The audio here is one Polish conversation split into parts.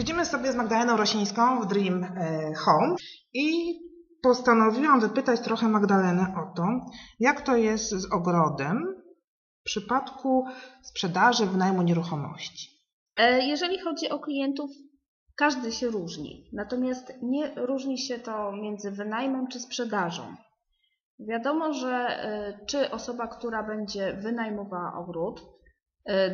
Siedzimy sobie z Magdaleną Rosińską w Dream e, Home i postanowiłam wypytać trochę Magdalenę o to, jak to jest z ogrodem w przypadku sprzedaży wynajmu nieruchomości. E, Jeżeli chodzi o klientów, każdy się różni. Natomiast nie różni się to między wynajmem czy sprzedażą. Wiadomo, że e, czy osoba, która będzie wynajmowała ogród,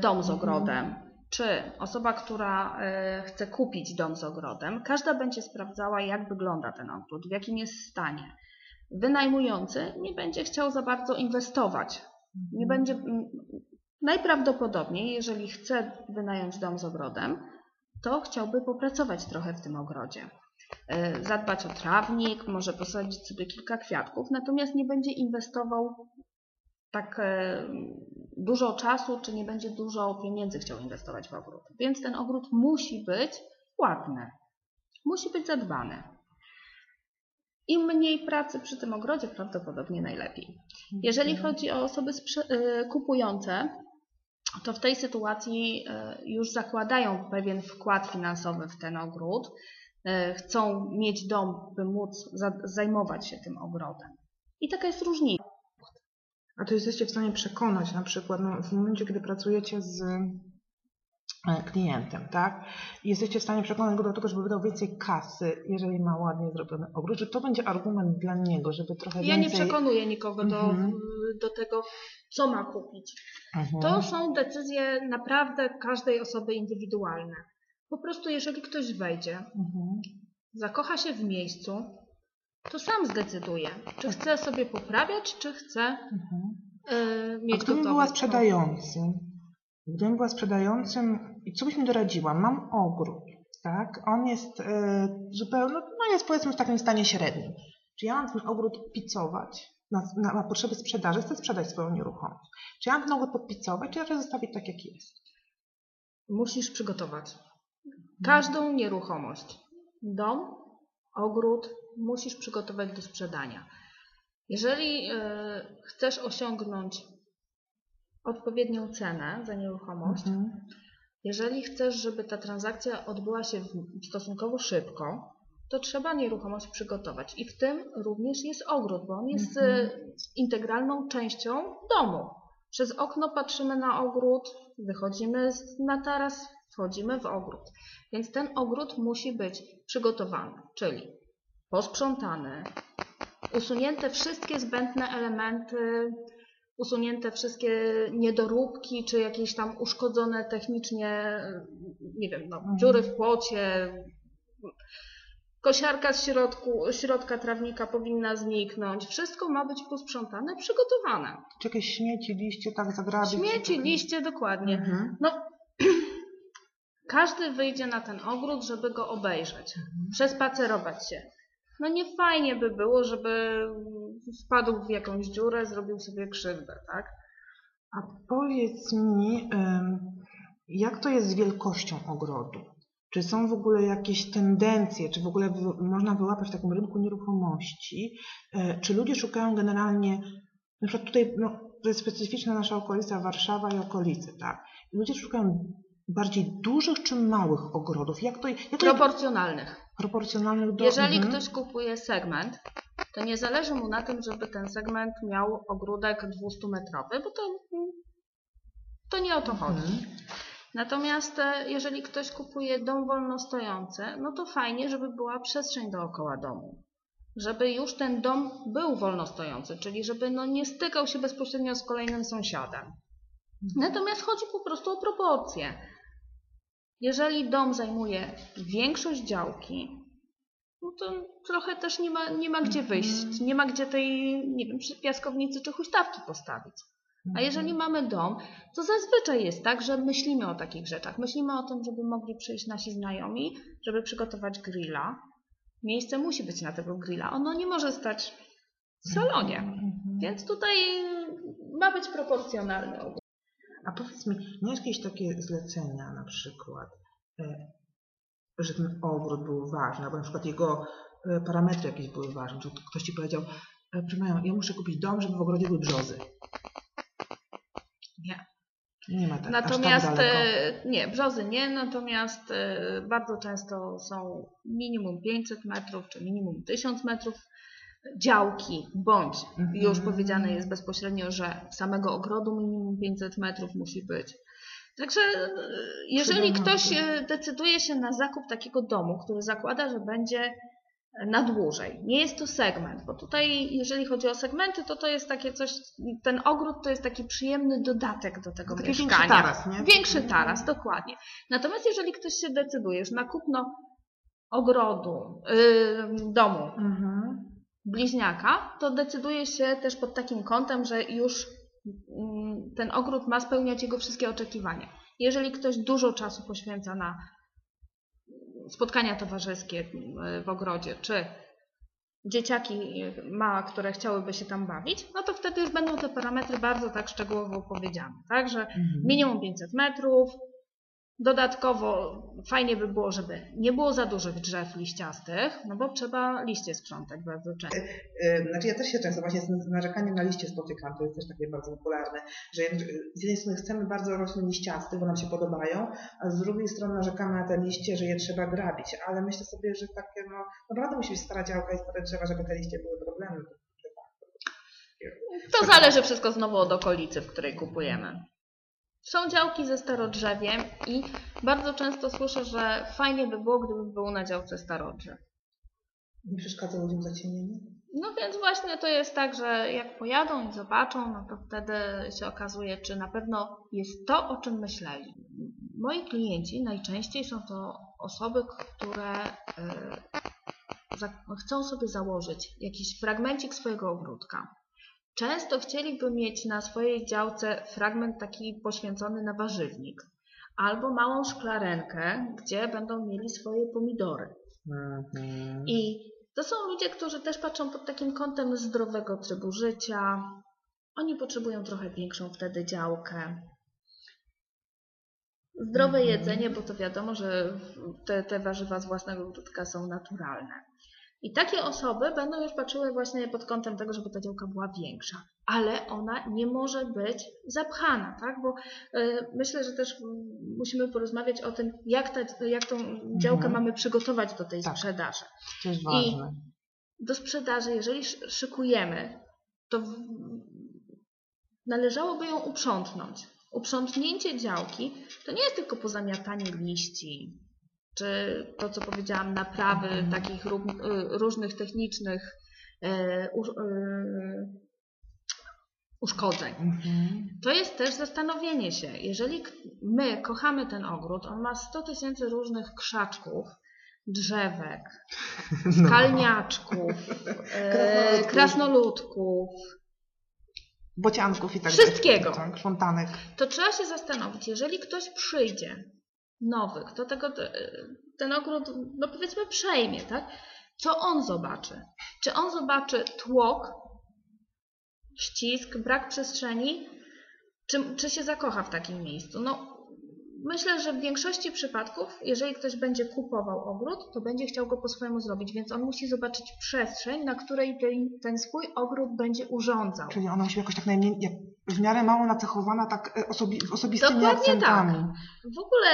dom z ogrodem, czy osoba, która e, chce kupić dom z ogrodem, każda będzie sprawdzała, jak wygląda ten ogród, w jakim jest stanie. Wynajmujący nie będzie chciał za bardzo inwestować. Nie będzie, najprawdopodobniej, jeżeli chce wynająć dom z ogrodem, to chciałby popracować trochę w tym ogrodzie. E, Zadbać o trawnik, może posadzić sobie kilka kwiatków, natomiast nie będzie inwestował tak e, dużo czasu, czy nie będzie dużo pieniędzy chciał inwestować w ogród. Więc ten ogród musi być ładny, musi być zadbany. Im mniej pracy przy tym ogrodzie, prawdopodobnie najlepiej. Jeżeli chodzi o osoby y, kupujące, to w tej sytuacji y, już zakładają pewien wkład finansowy w ten ogród. Chcą mieć dom, by móc za- zajmować się tym ogrodem. I taka jest różnica. A to jesteście w stanie przekonać na przykład no, w momencie, kiedy pracujecie z e, klientem, tak? I jesteście w stanie przekonać go do tego, żeby wydał więcej kasy, jeżeli ma ładnie zrobiony ogród, że to będzie argument dla niego, żeby trochę Ja nie więcej... przekonuję nikogo do, Mhm. do tego, co ma kupić. Mhm. To są decyzje naprawdę każdej osoby indywidualne. Po prostu, jeżeli ktoś wejdzie, Mhm. zakocha się w miejscu, to sam zdecyduje, czy chce sobie poprawiać, czy chce Mhm. A mieć gdybym gotowy była sprzedającym, gdybym była sprzedającym, i co byś mi doradziła? Mam ogród, tak? On jest e, zupełnie, no jest powiedzmy w takim stanie średnim. Czy ja mam ten ogród picować na, na, na potrzeby sprzedaży? Chcę sprzedać swoją nieruchomość. Czy ja mam ten ogród podpicować, czy raczej zostawić tak, jak jest? Musisz przygotować każdą nieruchomość, dom, ogród, musisz przygotować do sprzedania. Jeżeli yy, chcesz osiągnąć odpowiednią cenę za nieruchomość, Mhm. Jeżeli chcesz, żeby ta transakcja odbyła się stosunkowo szybko, to trzeba nieruchomość przygotować. I w tym również jest ogród, bo on jest Mhm. e, integralną częścią domu. Przez okno patrzymy na ogród, wychodzimy na taras, wchodzimy w ogród. Więc ten ogród musi być przygotowany, czyli posprzątany, usunięte wszystkie zbędne elementy, usunięte wszystkie niedoróbki, czy jakieś tam uszkodzone technicznie, nie wiem, no, Mhm. dziury w płocie. Kosiarka z środku, środka trawnika powinna zniknąć. Wszystko ma być posprzątane, przygotowane. Czy jakieś śmieci, liście, tak zagrabić? Śmieci, liście, dokładnie. Mhm. No, każdy wyjdzie na ten ogród, żeby go obejrzeć, przespacerować się. No nie fajnie by było, żeby wpadł w jakąś dziurę, zrobił sobie krzywdę, tak? A powiedz mi, jak to jest z wielkością ogrodu? Czy są w ogóle jakieś tendencje, czy w ogóle można wyłapać w takim rynku nieruchomości? E, Czy ludzie szukają generalnie, na przykład tutaj no, to jest specyficzna nasza okolica, Warszawa i okolice, tak? Ludzie szukają bardziej dużych czy małych ogrodów? Jak to, jak to Proporcjonalnych. proporcjonalnych do... Jeżeli Mhm. ktoś kupuje segment, to nie zależy mu na tym, żeby ten segment miał ogródek 200-metrowy, bo to, to nie o to chodzi. Mhm. Natomiast e, jeżeli ktoś kupuje dom wolnostojący, no to fajnie, żeby była przestrzeń dookoła domu. Żeby już ten dom był wolnostojący, czyli żeby no nie stykał się bezpośrednio z kolejnym sąsiadem. Natomiast chodzi po prostu o proporcje. Jeżeli dom zajmuje większość działki, no to trochę też nie ma, nie ma gdzie wyjść, nie ma gdzie tej, nie wiem, piaskownicy czy huśtawki postawić. A jeżeli mamy dom, to zazwyczaj jest tak, że myślimy o takich rzeczach. Myślimy o tym, żeby mogli przyjść nasi znajomi, żeby przygotować grilla. Miejsce musi być na tego grilla. Ono nie może stać w salonie. Mhm. Więc tutaj ma być proporcjonalny. A powiedz mi, miałeś jakieś takie zlecenia na przykład, e, że ten ogród był ważny, albo na przykład jego e, parametry jakieś były ważne, że ktoś ci powiedział, e, panią, ja muszę kupić dom, żeby w ogrodzie były brzozy. Nie. Nie ma tak, Natomiast tak daleko. e, nie, brzozy nie, natomiast bardzo często są minimum 500 metrów czy minimum 1000 metrów działki, bądź Mhm. już powiedziane jest bezpośrednio, że samego ogrodu minimum 500 metrów musi być. Także e, jeżeli ktoś e, decyduje się na zakup takiego domu, który zakłada, że będzie na dłużej. Nie jest to segment, bo tutaj jeżeli chodzi o segmenty, to to jest takie coś, ten ogród to jest taki przyjemny dodatek do tego Taki mieszkania. większy taras, nie? Większy taras, dokładnie. Natomiast jeżeli ktoś się decyduje już na kupno ogrodu, yy, domu Mhm. Bliźniaka, to decyduje się też pod takim kątem, że już mm, ten ogród ma spełniać jego wszystkie oczekiwania. Jeżeli ktoś dużo czasu poświęca na spotkania towarzyskie mm, w ogrodzie, czy dzieciaki ma, które chciałyby się tam bawić, no to wtedy już będą te parametry bardzo tak szczegółowo powiedziane. Tak, że Mhm. minimum 500 metrów. Dodatkowo fajnie by było, żeby nie było za dużych drzew liściastych, no bo trzeba liście sprzątać bardzo często. Znaczy ja też się często właśnie z narzekaniem na liście spotykam, to jest też takie bardzo popularne, że z jednej strony chcemy bardzo roślin liściastych, bo nam się podobają, a z drugiej strony narzekamy na te liście, że je trzeba grabić, ale myślę sobie, że takie no, naprawdę musi być stara działka i stare drzewa, żeby te liście były problemem. To zależy wszystko znowu od okolicy, w której kupujemy. Są działki ze starodrzewiem i bardzo często słyszę, że fajnie by było, gdyby było na działce starodrzew. Nie przeszkadza ludziom zacienienie? No więc właśnie to jest tak, że jak pojadą i zobaczą, no to wtedy się okazuje, czy na pewno jest to, o czym myśleli. Moi klienci najczęściej są to osoby, które za- chcą sobie założyć jakiś fragmencik swojego ogródka. Często chcieliby mieć na swojej działce fragment taki poświęcony na warzywnik. Albo małą szklarenkę, gdzie będą mieli swoje pomidory. Mhm. I to są ludzie, którzy też patrzą pod takim kątem zdrowego trybu życia. Oni potrzebują trochę większą wtedy działkę. Zdrowe Mhm. jedzenie, bo to wiadomo, że te, te warzywa z własnego ogródka są naturalne. I takie osoby będą już patrzyły właśnie pod kątem tego, żeby ta działka była większa, ale ona nie może być zapchana, tak? Bo y, myślę, że też musimy porozmawiać o tym, jak, ta, jak tą działkę mamy przygotować do tej Tak. sprzedaży. To jest ważne. Do sprzedaży, jeżeli sz- szykujemy, to w, należałoby ją uprzątnąć. Uprzątnięcie działki to nie jest tylko pozamiatanie liści, czy to, co powiedziałam, naprawy takich y, różnych technicznych u, y, uszkodzeń. Mhm. To jest też zastanowienie się. Jeżeli my kochamy ten ogród, on ma 100 tysięcy różnych krzaczków, drzewek, No. kalniaczków, e, Krasnoludków. Bocianków i tak Wszystkiego. Tak, fontanek. to trzeba się zastanowić, jeżeli ktoś przyjdzie nowy, kto tego, ten ogród, no powiedzmy, przejmie, tak? Co on zobaczy? Czy on zobaczy tłok, ścisk, brak przestrzeni? Czy, czy się zakocha w takim miejscu? No, myślę, że w większości przypadków, jeżeli ktoś będzie kupował ogród, to będzie chciał go po swojemu zrobić, więc on musi zobaczyć przestrzeń, na której ten, ten swój ogród będzie urządzał. Czyli ona musi jakoś tak najmniej, jak w miarę mało nacechowana tak e, osobi, osobistymi Dokładnie akcentami. W ogóle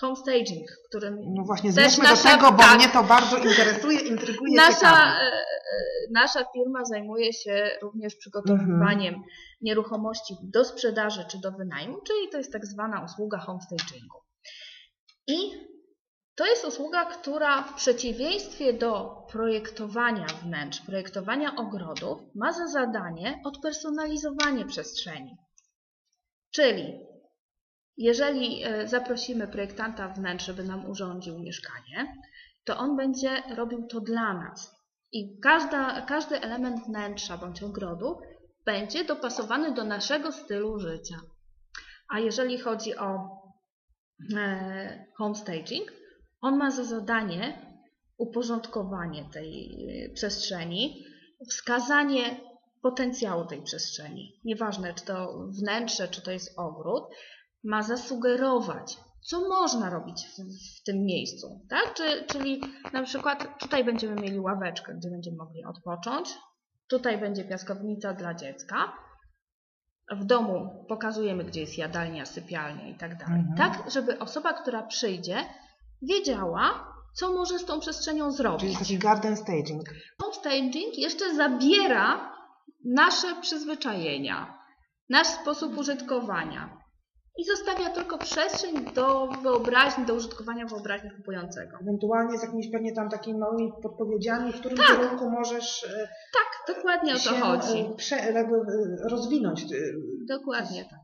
homestaging, którym No właśnie, Też zmierzmy do nasza- tego, bo tak. mnie to bardzo interesuje, intryguje, nasza, e, e, nasza firma zajmuje się również przygotowywaniem Mhm. nieruchomości do sprzedaży czy do wynajmu, czyli to jest tak zwana usługa homestagingu. I to jest usługa, która w przeciwieństwie do projektowania wnętrz, projektowania ogrodów, ma za zadanie odpersonalizowanie przestrzeni. Czyli jeżeli e, zaprosimy projektanta wnętrz, żeby nam urządził mieszkanie, to on będzie robił to dla nas. I każda, każdy element wnętrza bądź ogrodu będzie dopasowany do naszego stylu życia. A jeżeli chodzi o e, homestaging, on ma za zadanie uporządkowanie tej e, przestrzeni, wskazanie potencjału tej przestrzeni. Nieważne, czy to wnętrze, czy to jest ogród, ma zasugerować, co można robić w, w tym miejscu. Tak? Czy, czyli na przykład tutaj będziemy mieli ławeczkę, gdzie będziemy mogli odpocząć, tutaj będzie piaskownica dla dziecka, w domu pokazujemy, gdzie jest jadalnia, sypialnia i tak dalej. Mhm. Tak, żeby osoba, która przyjdzie, wiedziała, co może z tą przestrzenią Czyli zrobić. jest taki garden staging. Homestaging jeszcze zabiera nasze przyzwyczajenia, nasz sposób użytkowania i zostawia tylko przestrzeń do wyobraźni, do użytkowania wyobraźni kupującego. Ewentualnie z jakimiś pewnie tam takimi małymi podpowiedziami, w którym Tak. kierunku możesz e, Tak, dokładnie o to się chodzi. e, prze, jakby, e, rozwinąć e, Dokładnie tak.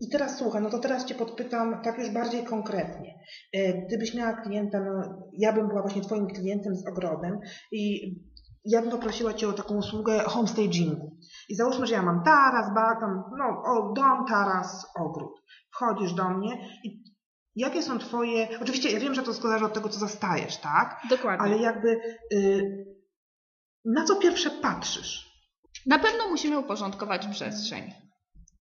I- teraz słuchaj, no to teraz Cię podpytam tak już bardziej konkretnie. E, Gdybyś miała klienta, no ja bym była właśnie Twoim klientem z ogrodem i ja bym poprosiła Cię o taką usługę homestagingu. I załóżmy, że ja mam taras, balkon, no o, dom, taras, ogród. Wchodzisz do mnie i jakie są Twoje, oczywiście ja wiem, że to zależy od tego, co zastajesz, tak? Dokładnie. Ale jakby y, na co pierwsze patrzysz? Na pewno musimy uporządkować przestrzeń.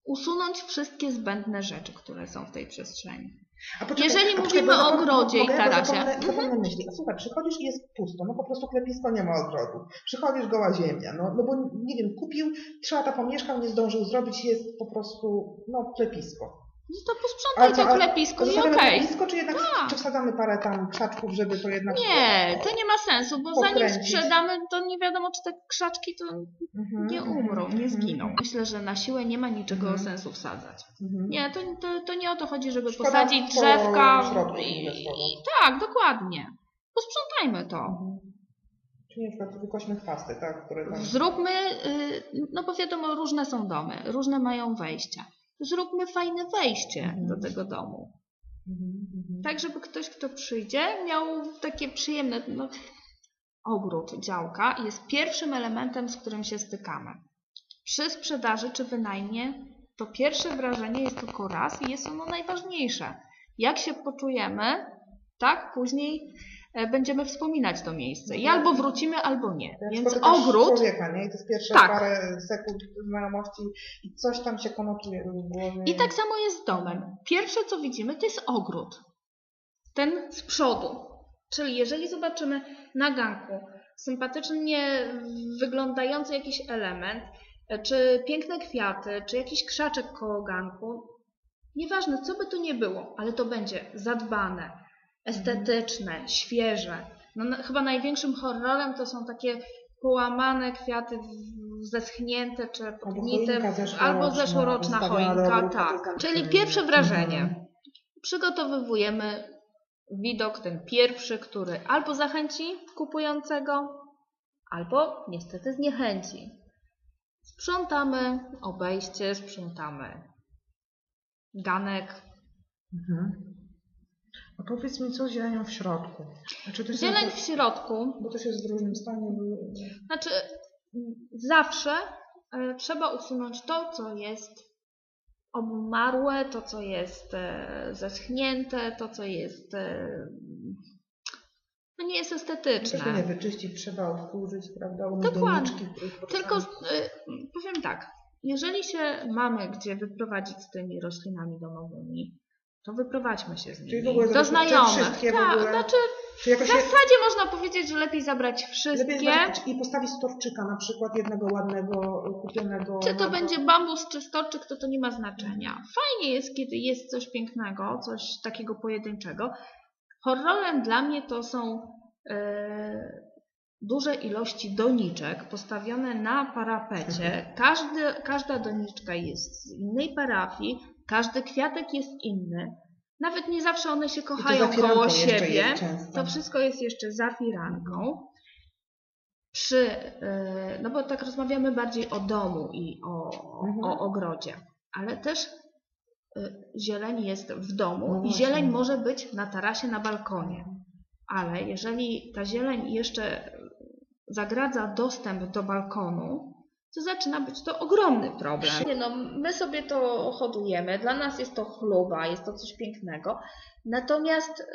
Usunąć wszystkie zbędne rzeczy, które są w tej przestrzeni. A poczekaj, Jeżeli a mówimy o ogrodzie i mogę, bo tarasie. Zapomnę, zapomnę myśli. A słuchaj, przychodzisz i jest pusto, no po prostu klepisko nie ma ogrodu. Przychodzisz goła ziemia, no, no bo nie wiem, kupił, trzy lata pomieszkał, nie zdążył zrobić, jest po prostu, no, klepisko. No to posprzątaj co, to klepisko i zostawiamy okej. klepisko, czy jednak Tak. czy wsadzamy parę tam krzaczków, żeby to jednak... Nie, to nie ma sensu, bo zanim Pokręcić. sprzedamy, to nie wiadomo, czy te krzaczki to Mhm, nie umrą, nie mhm, zginą. Myślę, że na siłę nie ma niczego Mhm. sensu wsadzać. mhm. Nie, to, to, to nie o to chodzi, żeby Szkoda posadzić po drzewka i, i tak, dokładnie. Posprzątajmy to. Mhm. Czyli na przykład wykośmy chwasty, tak? Które tam... Zróbmy, y, no bo wiadomo, różne są domy, różne mają wejścia. Zróbmy fajne wejście Mhm. do tego domu. Mhm, mhm. Tak, żeby ktoś, kto przyjdzie, miał takie przyjemne. No, ogród, działka jest pierwszym elementem, z którym się stykamy. Przy sprzedaży czy wynajmie to pierwsze wrażenie jest tylko raz i jest ono najważniejsze. Jak się poczujemy, tak później będziemy wspominać to miejsce. I albo wrócimy, albo nie. Jak Więc ogród człowieka, nie? I to jest pierwsze Tak. parę sekund znajomości i coś tam się konotuje w głowie. I tak samo jest z domem. Pierwsze, co widzimy, to jest ogród. Ten z przodu. Czyli jeżeli zobaczymy na ganku sympatycznie wyglądający jakiś element, e, czy piękne kwiaty, czy jakiś krzaczek koło ganku, nieważne co by to nie było, ale to będzie zadbane, estetyczne, świeże. No, na- chyba największym horrorem to są takie połamane kwiaty zeschnięte czy podgnite, albo zeszłoroczna choinka, tak. Czyli pierwsze wrażenie. Przygotowujemy widok ten pierwszy, który albo zachęci kupującego, albo niestety zniechęci. Sprzątamy obejście, sprzątamy ganek. Mhm. A powiedz mi, co z zielenią w środku? Znaczy, to Zieleń w środku, Bo to się jest w różnym stanie. bo- znaczy zawsze e, trzeba usunąć to, co jest obumarłe, to, co jest e, zeschnięte, to, co jest e, no nie jest estetyczne. Tego nie wyczyścić, trzeba odkurzyć, prawda? Umyć Dokładnie. Tylko y, powiem tak, jeżeli się mamy gdzie wyprowadzić z tymi roślinami domowymi, to wyprowadźmy się z Czyli nimi. w ogóle Do znajomych. wszystkie w Tak, ogóle? znaczy w się, zasadzie można powiedzieć, że lepiej zabrać lepiej wszystkie. zobaczyć i postawić storczyka, na przykład jednego ładnego, kupionego. Czy to na- będzie bambus czy storczyk, to to nie ma znaczenia. Fajnie jest, kiedy jest coś pięknego, coś takiego pojedynczego. Horrorem dla mnie to są e, duże ilości doniczek postawione na parapecie. Każdy, każda doniczka jest z innej parafii, każdy kwiatek jest inny. Nawet nie zawsze one się kochają koło siebie. To wszystko jest jeszcze za firanką. Przy, e, no bo tak rozmawiamy bardziej o domu i o, Mhm. o ogrodzie, ale też e, zieleń jest w domu No i zieleń może być na tarasie, na balkonie. Ale jeżeli ta zieleń jeszcze zagradza dostęp do balkonu, to zaczyna być to ogromny problem. Nie no, my sobie to hodujemy, dla nas jest to chluba, jest to coś pięknego. Natomiast y,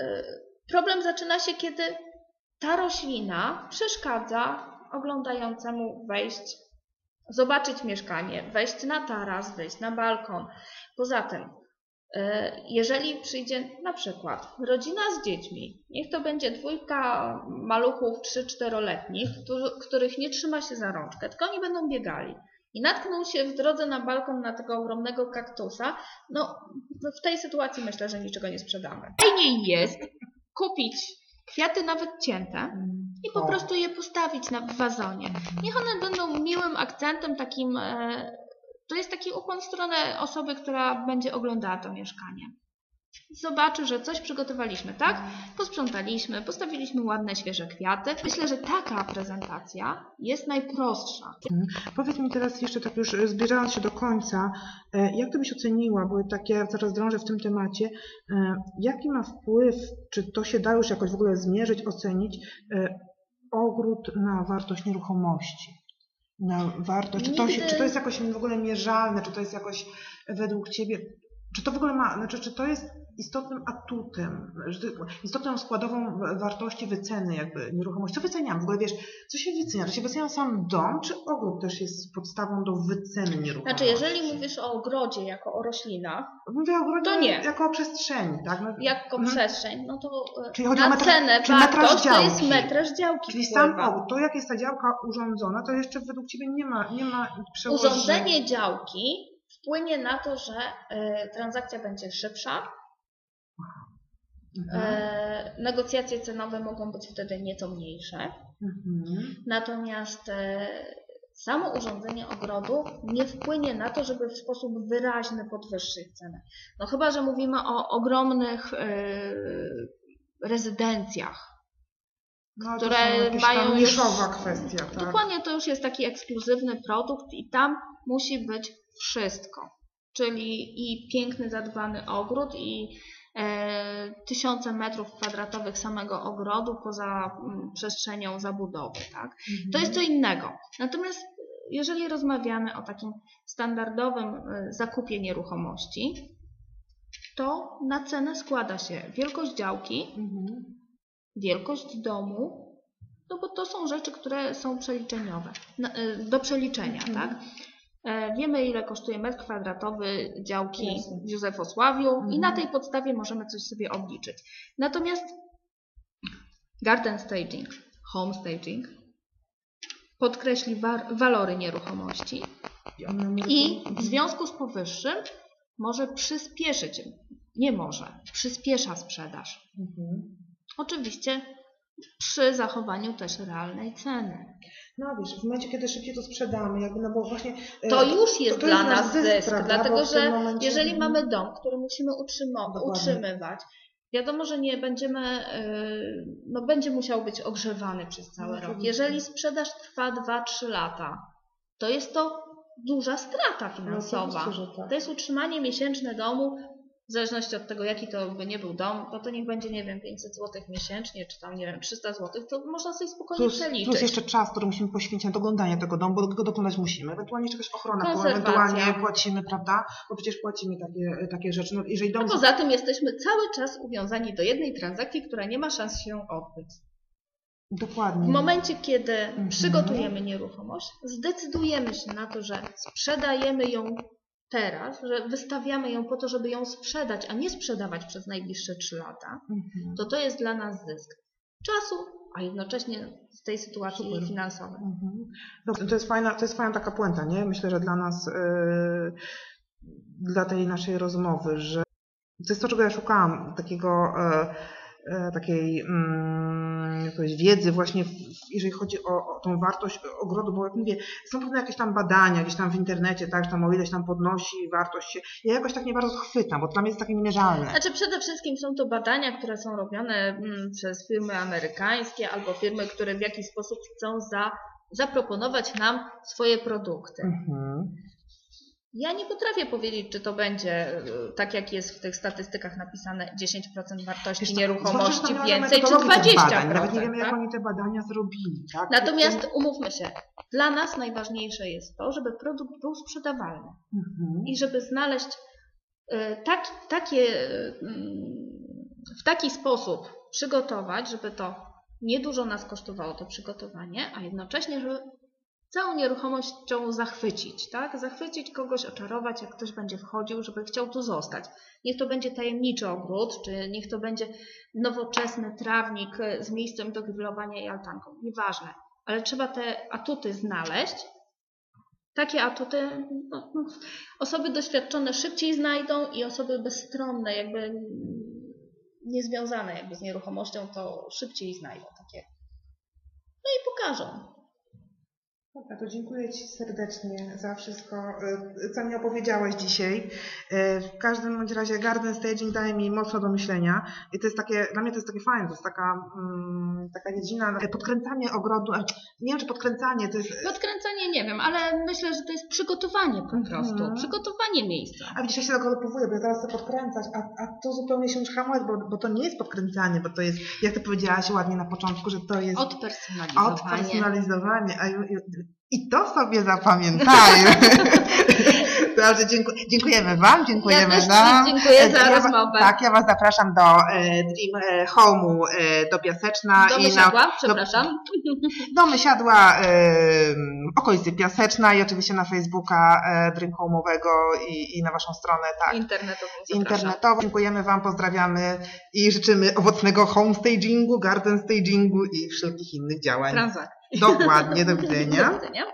problem zaczyna się, kiedy ta roślina przeszkadza oglądającemu wejść, zobaczyć mieszkanie, wejść na taras, wejść na balkon. Poza tym, jeżeli przyjdzie na przykład rodzina z dziećmi, niech to będzie dwójka maluchów 3-4-letnich, którzy- których nie trzyma się za rączkę, tylko oni będą biegali. i natknął się w drodze na balkon na tego ogromnego kaktusa, no w tej sytuacji myślę, że niczego nie sprzedamy. Fajniej jest kupić kwiaty nawet cięte i po prostu je postawić na wazonie. Niech one będą miłym akcentem takim, e, to jest taki ukłon w stronę osoby, która będzie oglądała to mieszkanie. Zobaczy, że coś przygotowaliśmy, tak? Posprzątaliśmy, postawiliśmy ładne, świeże kwiaty. Myślę, że taka prezentacja jest najprostsza. Powiedz mi teraz jeszcze tak już e, zbliżając się do końca, e, jak to byś oceniła, bo tak ja zaraz drążę w tym temacie, e, jaki ma wpływ, czy to się da już jakoś w ogóle zmierzyć, ocenić, ogród na wartość nieruchomości? Na wartość, czy to, się, czy to jest jakoś w ogóle mierzalne, czy to jest jakoś według Ciebie, czy to w ogóle ma, znaczy czy to jest istotnym atutem, istotną składową wa- wartości wyceny jakby nieruchomości? Co wyceniam? W ogóle wiesz, co się wycenia? Czy się wycenia sam dom, czy ogród też jest podstawą do wyceny nieruchomości? Znaczy, jeżeli mówisz o ogrodzie jako o roślinach, Mówię o ogrodzie to nie. jako o przestrzeni, tak? No, jako Mhm. przestrzeń, no to e, Czyli chodzi o na metr- cenę czyli metraż wartość to jest działki. metraż działki. Czyli sam ogród, to jak jest ta działka urządzona, to jeszcze według Ciebie nie ma, nie ma przełożenia. Urządzenie działki wpłynie na to, że e, transakcja będzie szybsza, Mhm. e, negocjacje cenowe mogą być wtedy nieco mniejsze, Mhm. natomiast e, samo urządzenie ogrodu nie wpłynie na to, żeby w sposób wyraźny podwyższyć cenę. No chyba, że mówimy o ogromnych e, rezydencjach, No, które to mają już- kwestia, tak? Dokładnie to już jest taki ekskluzywny produkt i tam musi być wszystko. Czyli i piękny, zadbany ogród i tysiące metrów kwadratowych samego ogrodu poza mm, przestrzenią zabudowy. Tak? To jest co innego. Natomiast jeżeli rozmawiamy o takim standardowym e, zakupie nieruchomości, to na cenę składa się wielkość działki, Mhm. wielkość domu, no bo to są rzeczy, które są przeliczeniowe, y, do przeliczenia, Mhm. tak? E, Wiemy, ile kosztuje metr kwadratowy działki Jasne. w Józefosławiu i Mhm. na tej podstawie możemy coś sobie obliczyć. Natomiast garden staging, home staging podkreśli walory nieruchomości I i w związku z powyższym może przyspieszyć, nie może, przyspiesza sprzedaż. Mhm. Oczywiście przy zachowaniu też realnej ceny. No wiesz, w momencie, kiedy szybciej to sprzedamy, jakby, no bo właśnie... e, To już jest to dla nasz nas zysk, prawda? dlatego że momencie- jeżeli mamy dom, który musimy utrzymywać, wiadomo, że nie będziemy, yy, no będzie musiał być ogrzewany przez cały No, rok. Jeżeli sprzedaż trwa 2-3 lata, to jest to duża strata No, finansowa. oczywiście, że tak. To jest utrzymanie miesięczne domu, w zależności od tego, jaki to by nie był dom, to to niech będzie, nie wiem, 500 zł miesięcznie, czy tam, nie wiem, 300 zł, to można sobie spokojnie Plus, przeliczyć. plus jeszcze czas, który musimy poświęcić na doglądanie tego domu, bo go doglądać musimy. Ewentualnie jeszcze jakaś ochrona, bo ewentualnie płacimy, prawda? Bo przecież płacimy takie, takie rzeczy. No, jeżeli dom... Poza tym jesteśmy cały czas uwiązani do jednej transakcji, która nie ma szans się odbyć. Dokładnie. W momencie, kiedy Mhm. przygotujemy nieruchomość, zdecydujemy się na to, że sprzedajemy ją teraz, że wystawiamy ją po to, żeby ją sprzedać, a nie sprzedawać przez najbliższe 3 lata, Mhm. to to jest dla nas zysk czasu, a jednocześnie w tej sytuacji Super. finansowej. Mhm. Dobrze, to jest fajna, to jest fajna taka puenta, nie? Myślę, że dla nas, yy, dla tej naszej rozmowy, że to jest to, czego ja szukałam, takiego, e, takiej mm, wiedzy właśnie, jeżeli chodzi o, o tą wartość ogrodu, bo jak mówię, są pewne jakieś tam badania gdzieś tam w internecie, tak, że tam o ileś tam podnosi wartość się. Ja jakoś tak nie bardzo chwytam, bo dla mnie jest takie niemierzalne. Znaczy przede wszystkim są to badania, które są robione mm, przez firmy amerykańskie albo firmy, które w jakiś sposób chcą za, zaproponować nam swoje produkty. Mhm. Ja nie potrafię powiedzieć, czy to będzie y, tak, jak jest w tych statystykach napisane 10% wartości Wiesz nieruchomości więcej, czy metodologii tych 20%. Badań. Nawet nie wiemy, jak tak? oni te badania zrobili. Tak? Natomiast umówmy się, dla nas najważniejsze jest to, żeby produkt był sprzedawalny Mhm. i żeby znaleźć y, tak, takie, mm, w taki sposób przygotować, żeby to niedużo nas kosztowało to przygotowanie, a jednocześnie, żeby całą nieruchomością zachwycić, tak? Zachwycić kogoś, oczarować, jak ktoś będzie wchodził, żeby chciał tu zostać. Niech to będzie tajemniczy ogród, czy niech to będzie nowoczesny trawnik z miejscem do grillowania i altanką. Nieważne. Ale trzeba te atuty znaleźć Takie atuty no, no, osoby doświadczone szybciej znajdą i osoby bezstronne, jakby niezwiązane jakby z nieruchomością, to szybciej znajdą takie. No i pokażą. Dobra, to dziękuję Ci serdecznie za wszystko, y, co mi opowiedziałeś dzisiaj. Y, W każdym bądź razie garden staging daje mi mocno do myślenia i to jest takie, dla mnie to jest takie fajne, to jest taka, mm, taka dziedzina, podkręcanie ogrodu, nie wiem czy podkręcanie, to jest, Podkręcanie nie wiem, ale myślę, że to jest przygotowanie po prostu. Mhm. Przygotowanie miejsca. a widzisz, ja się tego dopowuję, bo ja zaraz chcę podkręcać, a, a to zupełnie się musi hamować, bo, bo to nie jest podkręcanie, bo to jest, jak Ty powiedziałaś ładnie na początku, że to jest Odpersonalizowanie. Odpersonalizowanie. A I to sobie zapamiętajmy. Dobrze, dziękuję, dziękujemy Wam, dziękujemy Ja nam. dziękuję za Ja rozmowę. Tak, ja Was zapraszam do e, Dream e, Home'u e, do Piaseczna Do Mysiadła, przepraszam. do Mysiadła e, okolicy Piaseczna i oczywiście na Facebooka e, Dream Home'owego i, i na Waszą stronę, tak. Internetową zapraszam. Internetowo. Dziękujemy Wam, pozdrawiamy i życzymy owocnego homestagingu, garden stagingu i wszelkich innych działań. Transakcji. Dokładnie, do widzenia. Do widzenia.